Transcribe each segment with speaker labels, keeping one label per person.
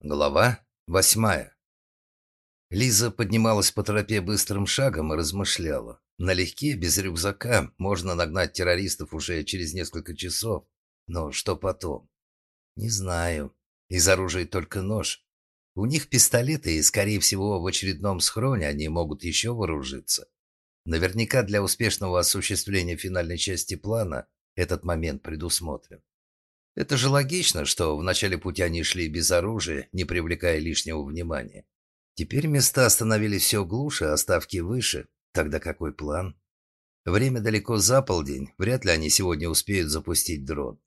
Speaker 1: Глава восьмая. Лиза поднималась по тропе быстрым шагом и размышляла. Налегке, без рюкзака, можно нагнать террористов уже через несколько часов. Но что потом? Не знаю. Из оружия только нож. У них пистолеты, и, скорее всего, в очередном схроне они могут еще вооружиться. Наверняка для успешного осуществления финальной части плана этот момент предусмотрен. Это же логично, что в начале пути они шли без оружия, не привлекая лишнего внимания. Теперь места становились все глуше, а ставки выше. Тогда какой план? Время далеко за полдень, вряд ли они сегодня успеют запустить дрон.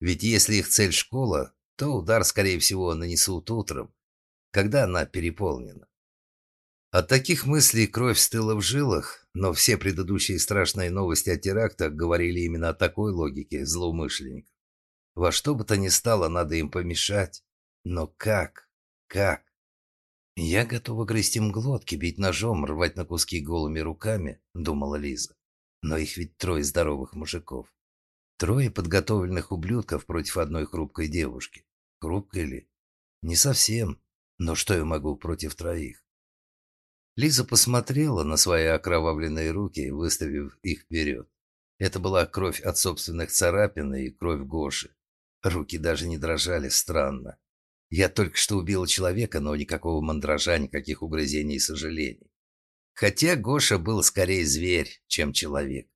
Speaker 1: Ведь если их цель школа, то удар, скорее всего, нанесут утром, когда она переполнена. От таких мыслей кровь стыла в жилах, но все предыдущие страшные новости о терактах говорили именно о такой логике злоумышленников. Во что бы то ни стало, надо им помешать. Но как? Как? Я готова грызть им глотки, бить ножом, рвать на куски голыми руками, думала Лиза. Но их ведь трое здоровых мужиков. Трое подготовленных ублюдков против одной хрупкой девушки. Хрупкой ли? Не совсем. Но что я могу против троих? Лиза посмотрела на свои окровавленные руки, выставив их вперед. Это была кровь от собственных царапин и кровь Гоши. Руки даже не дрожали, странно. Я только что убил человека, но никакого мандража, никаких угрызений и сожалений. Хотя Гоша был скорее зверь, чем человек.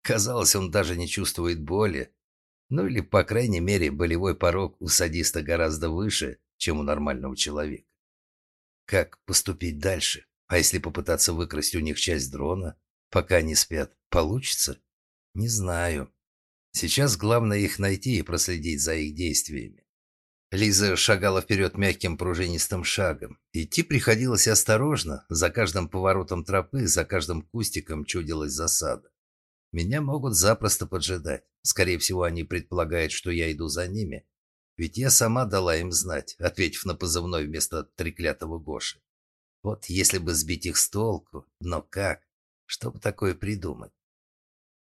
Speaker 1: Казалось, он даже не чувствует боли. Ну или, по крайней мере, болевой порог у садиста гораздо выше, чем у нормального человека. Как поступить дальше? А если попытаться выкрасть у них часть дрона, пока они спят, получится? Не знаю. Сейчас главное их найти и проследить за их действиями. Лиза шагала вперед мягким пружинистым шагом. Идти приходилось осторожно. За каждым поворотом тропы, за каждым кустиком чудилась засада. Меня могут запросто поджидать. Скорее всего, они предполагают, что я иду за ними. Ведь я сама дала им знать, ответив на позывной вместо треклятого Гоши. Вот если бы сбить их с толку, но как? Что бы такое придумать?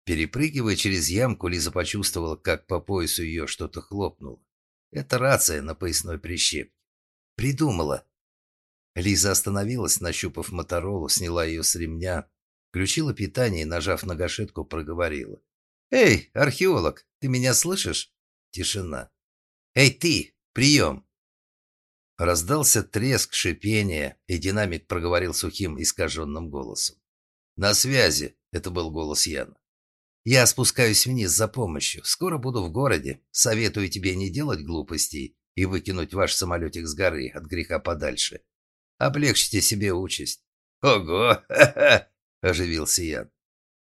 Speaker 1: Перепрыгивая через ямку, Лиза почувствовала, как по поясу ее что-то хлопнуло. Это рация на поясной прищепке. Придумала. Лиза остановилась, нащупав Моторолу, сняла ее с ремня, включила питание и, нажав на гашетку, проговорила. «Эй, археолог, ты меня слышишь?» Тишина. «Эй, ты! Прием!» Раздался треск, шипение, и динамик проговорил сухим, искаженным голосом. «На связи!» — это был голос Яна. Я спускаюсь вниз за помощью. Скоро буду в городе. Советую тебе не делать глупостей и выкинуть ваш самолетик с горы от греха подальше. Облегчите себе участь. Ого! Оживился я.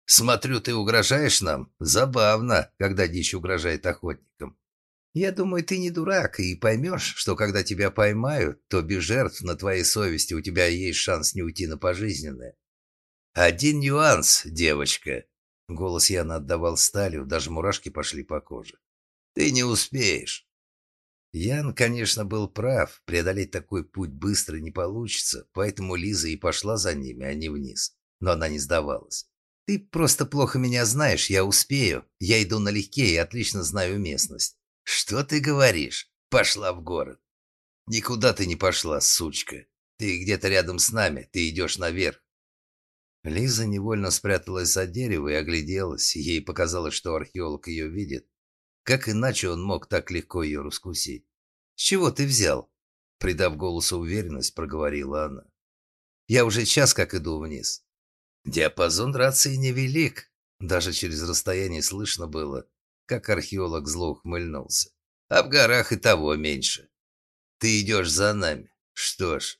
Speaker 1: Смотрю, ты угрожаешь нам. Забавно, когда дичь угрожает охотникам. Я думаю, ты не дурак и поймешь, что когда тебя поймают, то без жертв на твоей совести у тебя есть шанс не уйти на пожизненное. Один нюанс, девочка. Голос Яна отдавал сталью, даже мурашки пошли по коже. «Ты не успеешь!» Ян, конечно, был прав. Преодолеть такой путь быстро не получится, поэтому Лиза и пошла за ними, а не вниз. Но она не сдавалась. «Ты просто плохо меня знаешь, я успею. Я иду налегке и отлично знаю местность». «Что ты говоришь? Пошла в город». «Никуда ты не пошла, сучка. Ты где-то рядом с нами, ты идешь наверх. Лиза невольно спряталась за дерево и огляделась. Ей показалось, что археолог ее видит. Как иначе он мог так легко ее раскусить? «С чего ты взял?» Придав голосу уверенность, проговорила она. «Я уже час как иду вниз». Диапазон рации невелик. Даже через расстояние слышно было, как археолог зло ухмыльнулся. А в горах и того меньше. Ты идешь за нами. Что ж,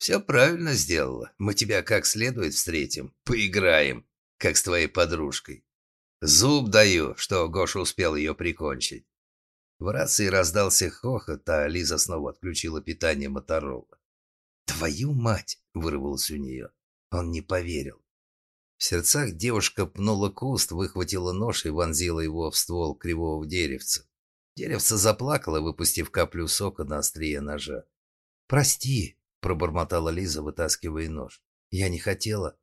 Speaker 1: «Все правильно сделала. Мы тебя как следует встретим. Поиграем, как с твоей подружкой. Зуб даю, что Гоша успел ее прикончить». В рации раздался хохот, а Лиза снова отключила питание Моторола. «Твою мать!» — вырвалось у нее. Он не поверил. В сердцах девушка пнула куст, выхватила нож и вонзила его в ствол кривого деревца. Деревце заплакало, выпустив каплю сока на острие ножа. «Прости!» Пробормотала Лиза, вытаскивая нож. Я не хотела.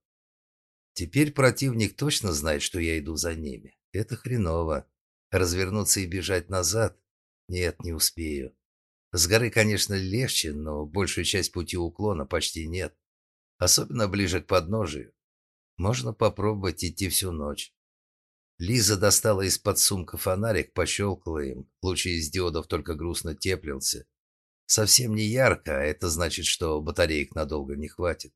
Speaker 1: Теперь противник точно знает, что я иду за ними. Это хреново. Развернуться и бежать назад? Нет, не успею. С горы, конечно, легче, но большую часть пути уклона почти нет. Особенно ближе к подножию. Можно попробовать идти всю ночь. Лиза достала из-под сумка фонарик, пощелкала им. Лучи из диодов только грустно теплился. Совсем не ярко, а это значит, что батареек надолго не хватит.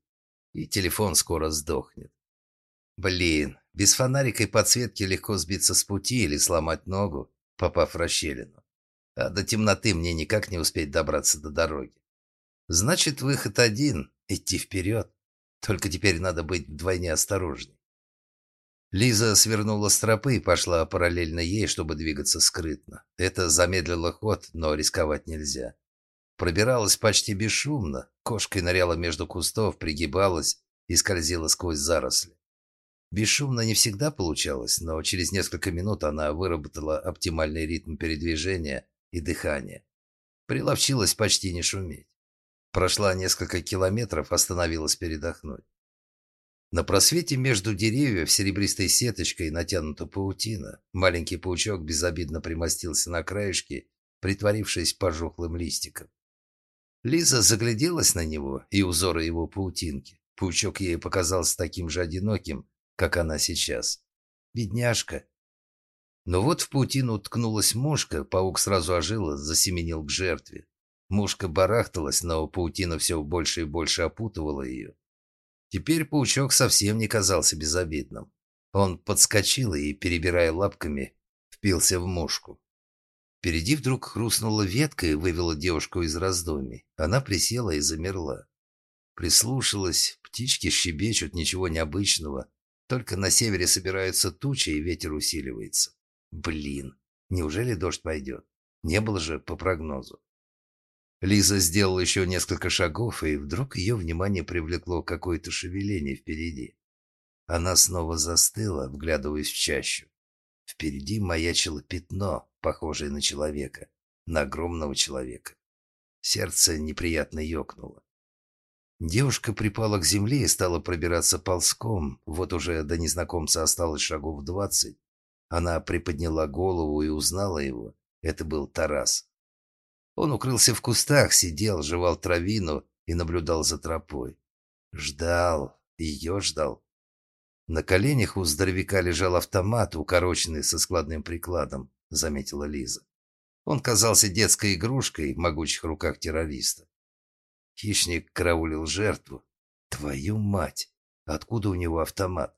Speaker 1: И телефон скоро сдохнет. Блин, без фонарика и подсветки легко сбиться с пути или сломать ногу, попав в расщелину. А до темноты мне никак не успеть добраться до дороги. Значит, выход один — идти вперед. Только теперь надо быть вдвойне осторожней. Лиза свернула с тропы и пошла параллельно ей, чтобы двигаться скрытно. Это замедлило ход, но рисковать нельзя. Пробиралась почти бесшумно, кошкой ныряла между кустов, пригибалась и скользила сквозь заросли. Бесшумно не всегда получалось, но через несколько минут она выработала оптимальный ритм передвижения и дыхания. Приловчилась почти не шуметь. Прошла несколько километров, остановилась передохнуть. На просвете между деревьев серебристой сеточкой натянута паутина. Маленький паучок безобидно примостился на краешке, притворившись пожухлым листиком. Лиза загляделась на него и узоры его паутинки. Паучок ей показался таким же одиноким, как она сейчас. Бедняжка. Но вот в паутину уткнулась мушка, паук сразу ожил засеменил к жертве. Мушка барахталась, но паутина все больше и больше опутывала ее. Теперь паучок совсем не казался безобидным. Он подскочил и, перебирая лапками, впился в мушку. Впереди вдруг хрустнула ветка и вывела девушку из раздумий. Она присела и замерла. Прислушалась, птички щебечут, ничего необычного. Только на севере собираются тучи, и ветер усиливается. Блин, неужели дождь пойдет? Не было же по прогнозу. Лиза сделала еще несколько шагов, и вдруг ее внимание привлекло какое-то шевеление впереди. Она снова застыла, вглядываясь в чащу. Впереди маячило пятно, похожее на человека, на огромного человека. Сердце неприятно ёкнуло. Девушка припала к земле и стала пробираться ползком. Вот уже до незнакомца осталось шагов двадцать. Она приподняла голову и узнала его. Это был Тарас. Он укрылся в кустах, сидел, жевал травину и наблюдал за тропой. Ждал, ее ждал. На коленях у здоровяка лежал автомат, укороченный со складным прикладом, заметила Лиза. Он казался детской игрушкой в могучих руках террориста. Хищник караулил жертву. Твою мать! Откуда у него автомат?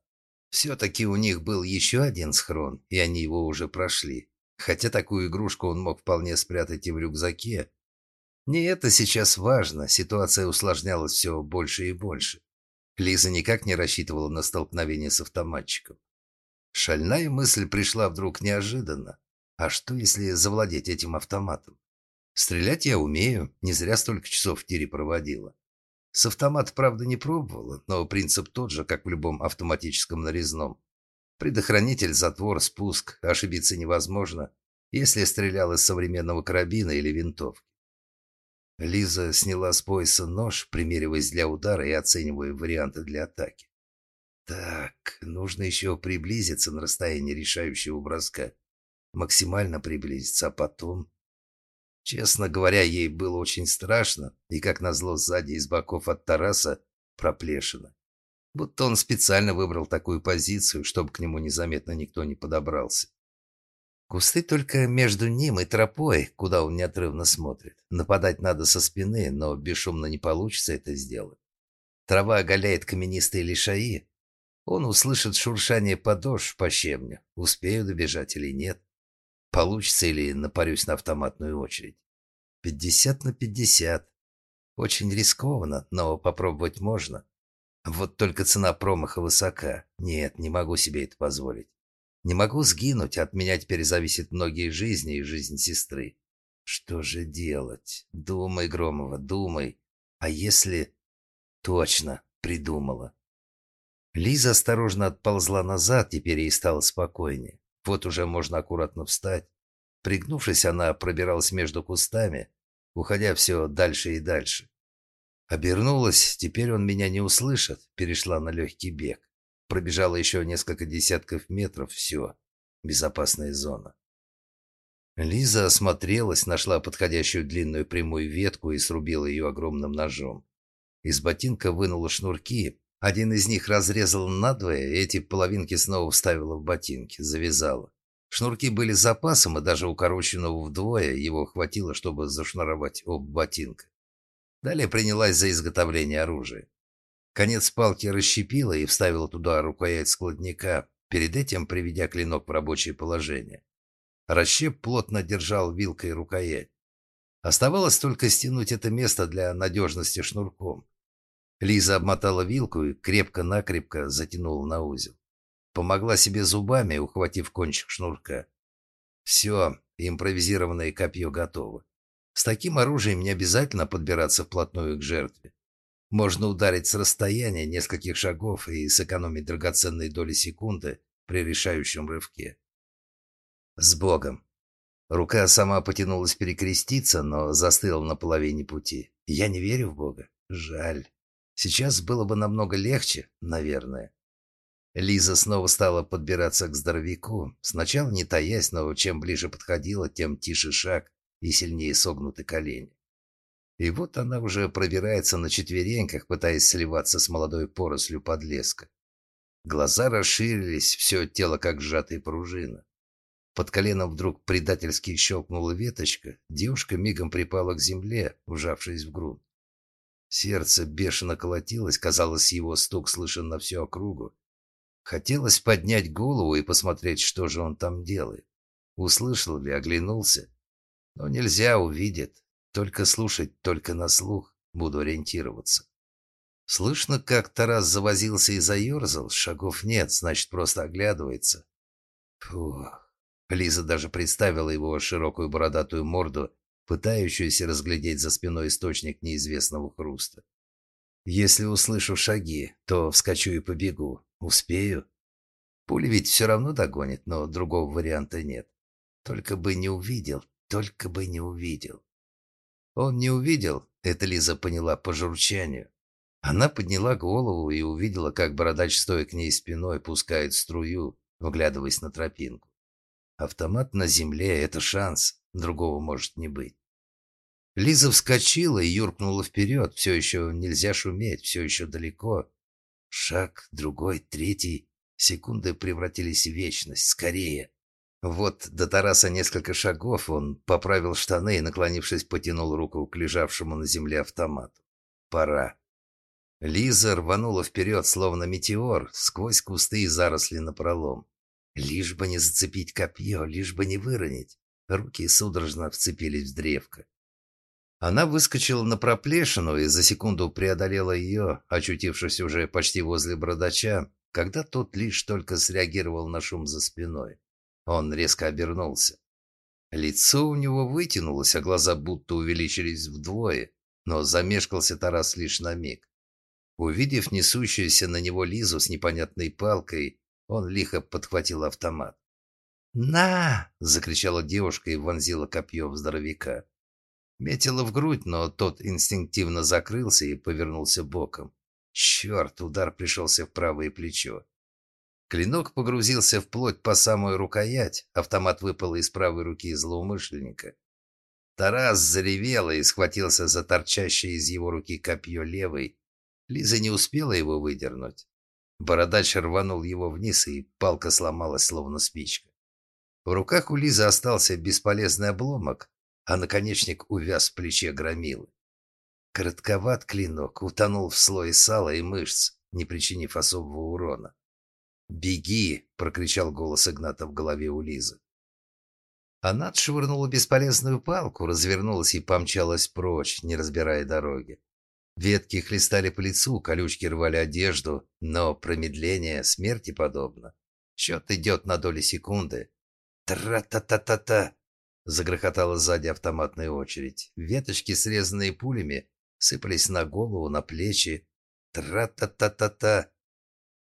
Speaker 1: Все-таки у них был еще один схрон, и они его уже прошли. Хотя такую игрушку он мог вполне спрятать и в рюкзаке. Не это сейчас важно, ситуация усложнялась все больше и больше. Лиза никак не рассчитывала на столкновение с автоматчиком. Шальная мысль пришла вдруг неожиданно. А что, если завладеть этим автоматом? Стрелять я умею, не зря столько часов в тире проводила. С автомата, правда, не пробовала, но принцип тот же, как в любом автоматическом нарезном. Предохранитель, затвор, спуск, ошибиться невозможно, если стрелял из современного карабина или винтовки. Лиза сняла с пояса нож, примериваясь для удара и оценивая варианты для атаки. Так, нужно еще приблизиться на расстояние решающего броска. Максимально приблизиться, а потом... Честно говоря, ей было очень страшно, и, как назло, сзади из боков от Тараса проплешина. Будто он специально выбрал такую позицию, чтобы к нему незаметно никто не подобрался. Кусты только между ним и тропой, куда он неотрывно смотрит. Нападать надо со спины, но бесшумно не получится это сделать. Трава оголяет каменистые лишаи. Он услышит шуршание подошв по щебню. Успею добежать или нет. Получится или напарюсь на автоматную очередь. Пятьдесят на пятьдесят. Очень рискованно, но попробовать можно. Вот только цена промаха высока. Нет, не могу себе это позволить. Не могу сгинуть, от меня теперь зависят многие жизни и жизнь сестры. Что же делать? Думай, Громова, думай. А если... Точно, придумала. Лиза осторожно отползла назад, теперь ей стало спокойнее. Вот уже можно аккуратно встать. Пригнувшись, она пробиралась между кустами, уходя все дальше и дальше. Обернулась, теперь он меня не услышит, перешла на легкий бег. Пробежала еще несколько десятков метров, все, безопасная зона. Лиза осмотрелась, нашла подходящую длинную прямую ветку и срубила ее огромным ножом. Из ботинка вынула шнурки. Один из них разрезала надвое, и эти половинки снова вставила в ботинки, завязала. Шнурки были запасом, и даже укороченного вдвое его хватило, чтобы зашнуровать оба ботинка. Далее принялась за изготовление оружия. Конец палки расщепила и вставила туда рукоять складника, перед этим приведя клинок в рабочее положение. Расщеп плотно держал вилкой рукоять. Оставалось только стянуть это место для надежности шнурком. Лиза обмотала вилку и крепко-накрепко затянула на узел. Помогла себе зубами, ухватив кончик шнурка. Все, импровизированное копье готово. С таким оружием не обязательно подбираться вплотную к жертве. Можно ударить с расстояния нескольких шагов и сэкономить драгоценные доли секунды при решающем рывке. С Богом. Рука сама потянулась перекреститься, но застыла на половине пути. Я не верю в Бога. Жаль. Сейчас было бы намного легче, наверное. Лиза снова стала подбираться к здоровяку. Сначала не таясь, но чем ближе подходила, тем тише шаг и сильнее согнуты колени. И вот она уже пробирается на четвереньках, пытаясь сливаться с молодой порослью подлеска. Глаза расширились, все тело как сжатая пружина. Под коленом вдруг предательски щелкнула веточка, девушка мигом припала к земле, вжавшись в грунт. Сердце бешено колотилось, казалось, его стук слышен на всю округу. Хотелось поднять голову и посмотреть, что же он там делает. Услышал ли, оглянулся. Но нельзя, увидит. Только слушать, только на слух буду ориентироваться. Слышно, как Тарас завозился и заерзал. Шагов нет, значит, просто оглядывается. Фух. Лиза даже представила его широкую бородатую морду, пытающуюся разглядеть за спиной источник неизвестного хруста. «Если услышу шаги, то вскочу и побегу. Успею?» Пуля ведь все равно догонит, но другого варианта нет. Только бы не увидел, только бы не увидел. Он не увидел, это Лиза поняла по журчанию. Она подняла голову и увидела, как бородач, стоя к ней спиной, пускает струю, вглядываясь на тропинку. Автомат на земле — это шанс, другого может не быть. Лиза вскочила и юркнула вперед. Все еще нельзя шуметь, все еще далеко. Шаг, другой, третий. Секунды превратились в вечность. Скорее. Вот до Тараса несколько шагов. Он поправил штаны и, наклонившись, потянул руку к лежавшему на земле автомату. Пора. Лиза рванула вперед, словно метеор, сквозь кусты и заросли напролом. Лишь бы не зацепить копье, лишь бы не выронить. Руки судорожно вцепились в древко. Она выскочила на проплешину и за секунду преодолела ее, очутившись уже почти возле бородача, когда тот лишь только среагировал на шум за спиной. Он резко обернулся. Лицо у него вытянулось, а глаза будто увеличились вдвое, но замешкался Тарас лишь на миг. Увидев несущуюся на него Лизу с непонятной палкой, он лихо подхватил автомат. «На!» — закричала девушка и вонзила копье в здоровяка. Метила в грудь, но тот инстинктивно закрылся и повернулся боком. Черт, удар пришелся в правое плечо. Клинок погрузился в плоть по самую рукоять, автомат выпал из правой руки злоумышленника. Тарас заревел и схватился за торчащее из его руки копье левой. Лиза не успела его выдернуть. Бородач рванул его вниз, и палка сломалась, словно спичка. В руках у Лизы остался бесполезный обломок, а наконечник увяз в плече громилы. Коротковат клинок утонул в слое сала и мышц, не причинив особого урона. «Беги!» — прокричал голос Игната в голове у Лизы. Она отшвырнула бесполезную палку, развернулась и помчалась прочь, не разбирая дороги. Ветки хлестали по лицу, колючки рвали одежду, но промедление смерти подобно. Счет идет на доли секунды. Тра-та-та-та-та! Загрохотала сзади автоматная очередь. Веточки, срезанные пулями, сыпались на голову, на плечи. Тра-та-та-та-та!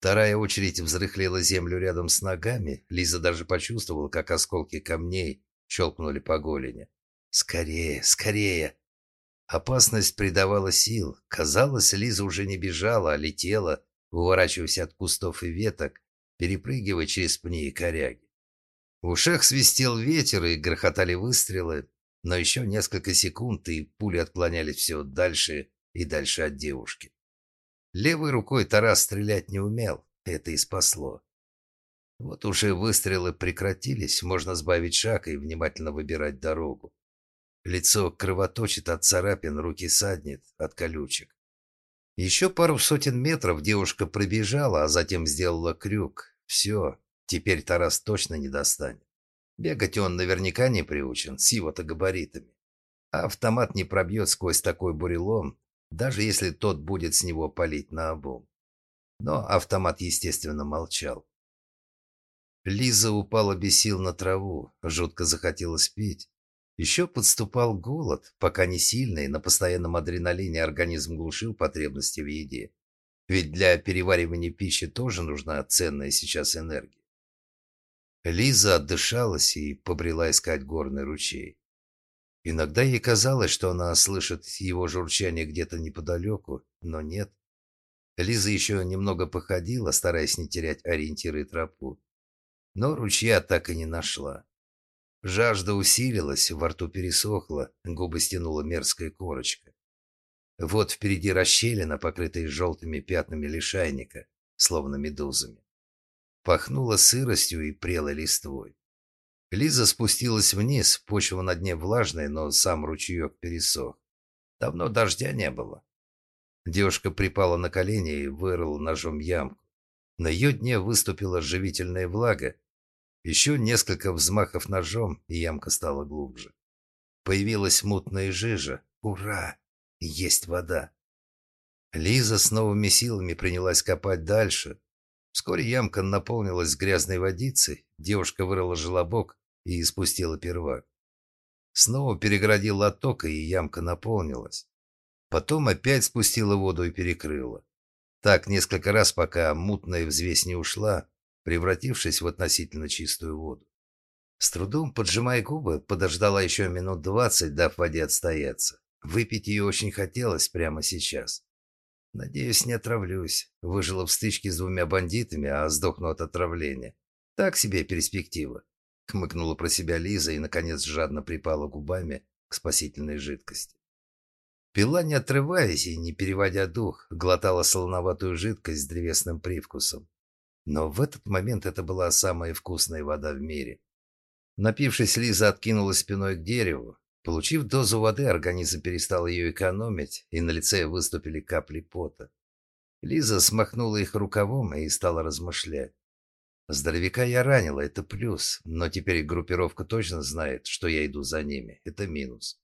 Speaker 1: Вторая очередь взрыхлила землю рядом с ногами. Лиза даже почувствовала, как осколки камней щелкнули по голени. «Скорее, скорее!» Опасность придавала сил. Казалось, Лиза уже не бежала, а летела, уворачиваясь от кустов и веток, перепрыгивая через пни и коряги. В ушах свистел ветер и грохотали выстрелы, но еще несколько секунд, и пули отклонялись все дальше и дальше от девушки. Левой рукой Тарас стрелять не умел, это и спасло. Вот уже выстрелы прекратились, можно сбавить шаг и внимательно выбирать дорогу. Лицо кровоточит от царапин, руки саднет от колючек. Еще пару сотен метров девушка пробежала, а затем сделала крюк. Все, теперь Тарас точно не достанет. Бегать он наверняка не приучен, с его-то габаритами. А автомат не пробьет сквозь такой бурелом, даже если тот будет с него палить на обум. Но автомат, естественно, молчал. Лиза упала без сил на траву, жутко захотелось пить. Еще подступал голод, пока не сильный, на постоянном адреналине организм глушил потребности в еде. Ведь для переваривания пищи тоже нужна ценная сейчас энергия. Лиза отдышалась и побрела искать горный ручей. Иногда ей казалось, что она слышит его журчание где-то неподалеку, но нет. Лиза еще немного походила, стараясь не терять ориентиры и тропу. Но ручья так и не нашла. Жажда усилилась, во рту пересохла, губы стянула мерзкая корочка. Вот впереди расщелина, покрытая желтыми пятнами лишайника, словно медузами. Пахнуло сыростью и прелой листвой. Лиза спустилась вниз, почва на дне влажная, но сам ручеек пересох. Давно дождя не было. Девушка припала на колени и вырыла ножом ямку. На ее дне выступила живительная влага, еще несколько взмахов ножом, и ямка стала глубже. Появилась мутная жижа. Ура! Есть вода. Лиза с новыми силами принялась копать дальше. Вскоре ямка наполнилась грязной водицей. Девушка вырыла желобок и испустила первак. Снова перегородила отток, и ямка наполнилась. Потом опять спустила воду и перекрыла. Так несколько раз, пока мутная взвесь не ушла, превратившись в относительно чистую воду. С трудом, поджимая губы, подождала еще минут двадцать, дав воде отстояться. Выпить ее очень хотелось прямо сейчас. Надеюсь, не отравлюсь. Выжила в стычке с двумя бандитами, а сдохну от отравления. Так себе перспектива. Хмыкнула про себя Лиза и, наконец, жадно припала губами к спасительной жидкости. Пила, не отрываясь и не переводя дух, глотала солоноватую жидкость с древесным привкусом. Но в этот момент это была самая вкусная вода в мире. Напившись, Лиза откинулась спиной к дереву. Получив дозу воды, организм перестал ее экономить, и на лице выступили капли пота. Лиза смахнула их рукавом и стала размышлять. Здоровяка я ранила, это плюс, но теперь группировка точно знает, что я иду за ними, это минус.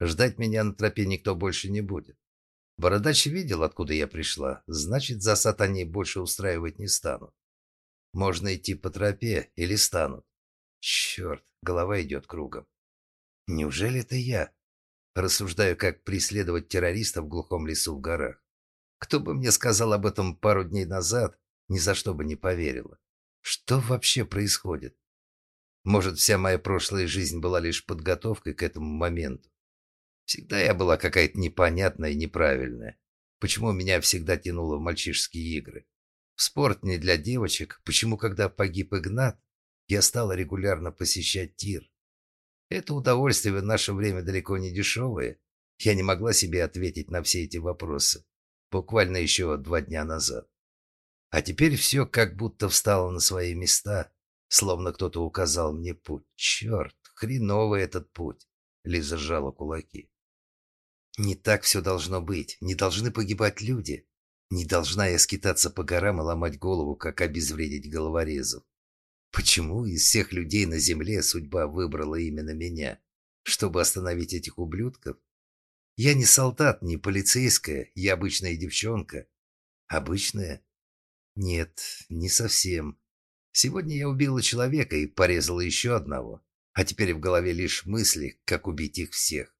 Speaker 1: Ждать меня на тропе никто больше не будет. Бородач видел, откуда я пришла, значит, засад они больше устраивать не станут. Можно идти по тропе или станут. Черт, голова идет кругом. Неужели это я? Рассуждаю, как преследовать террористов в глухом лесу в горах. Кто бы мне сказал об этом пару дней назад, ни за что бы не поверила. Что вообще происходит? Может, вся моя прошлая жизнь была лишь подготовкой к этому моменту? Всегда я была какая-то непонятная и неправильная. Почему меня всегда тянуло в мальчишеские игры? В спорт не для девочек. Почему, когда погиб Игнат, я стала регулярно посещать тир? Это удовольствие в наше время далеко не дешевое. Я не могла себе ответить на все эти вопросы. Буквально еще два дня назад. А теперь все как будто встало на свои места, словно кто-то указал мне путь. Черт, хреновый этот путь. Лиза сжала кулаки. Не так все должно быть. Не должны погибать люди. Не должна я скитаться по горам и ломать голову, как обезвредить головорезов. Почему из всех людей на земле судьба выбрала именно меня? Чтобы остановить этих ублюдков? Я не солдат, не полицейская, я обычная девчонка. Обычная? Нет, не совсем. Сегодня я убила человека и порезала еще одного. А теперь в голове лишь мысли, как убить их всех.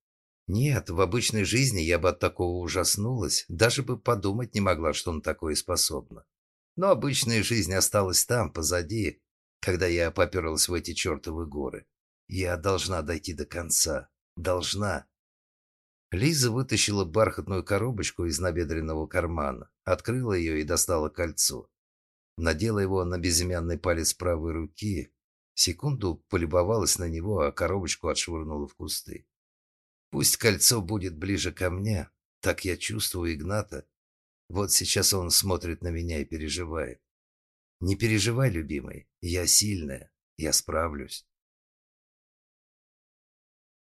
Speaker 1: Нет, в обычной жизни я бы от такого ужаснулась, даже бы подумать не могла, что он такое способна. Но обычная жизнь осталась там, позади, когда я поперлась в эти чертовы горы. Я должна дойти до конца. Должна. Лиза вытащила бархатную коробочку из набедренного кармана, открыла ее и достала кольцо. Надела его на безымянный палец правой руки. Секунду полюбовалась на него, а коробочку отшвырнула в кусты. Пусть кольцо будет ближе ко мне, так я чувствую Игната. Вот сейчас он смотрит на меня и переживает. Не переживай, любимый, я сильная, я справлюсь.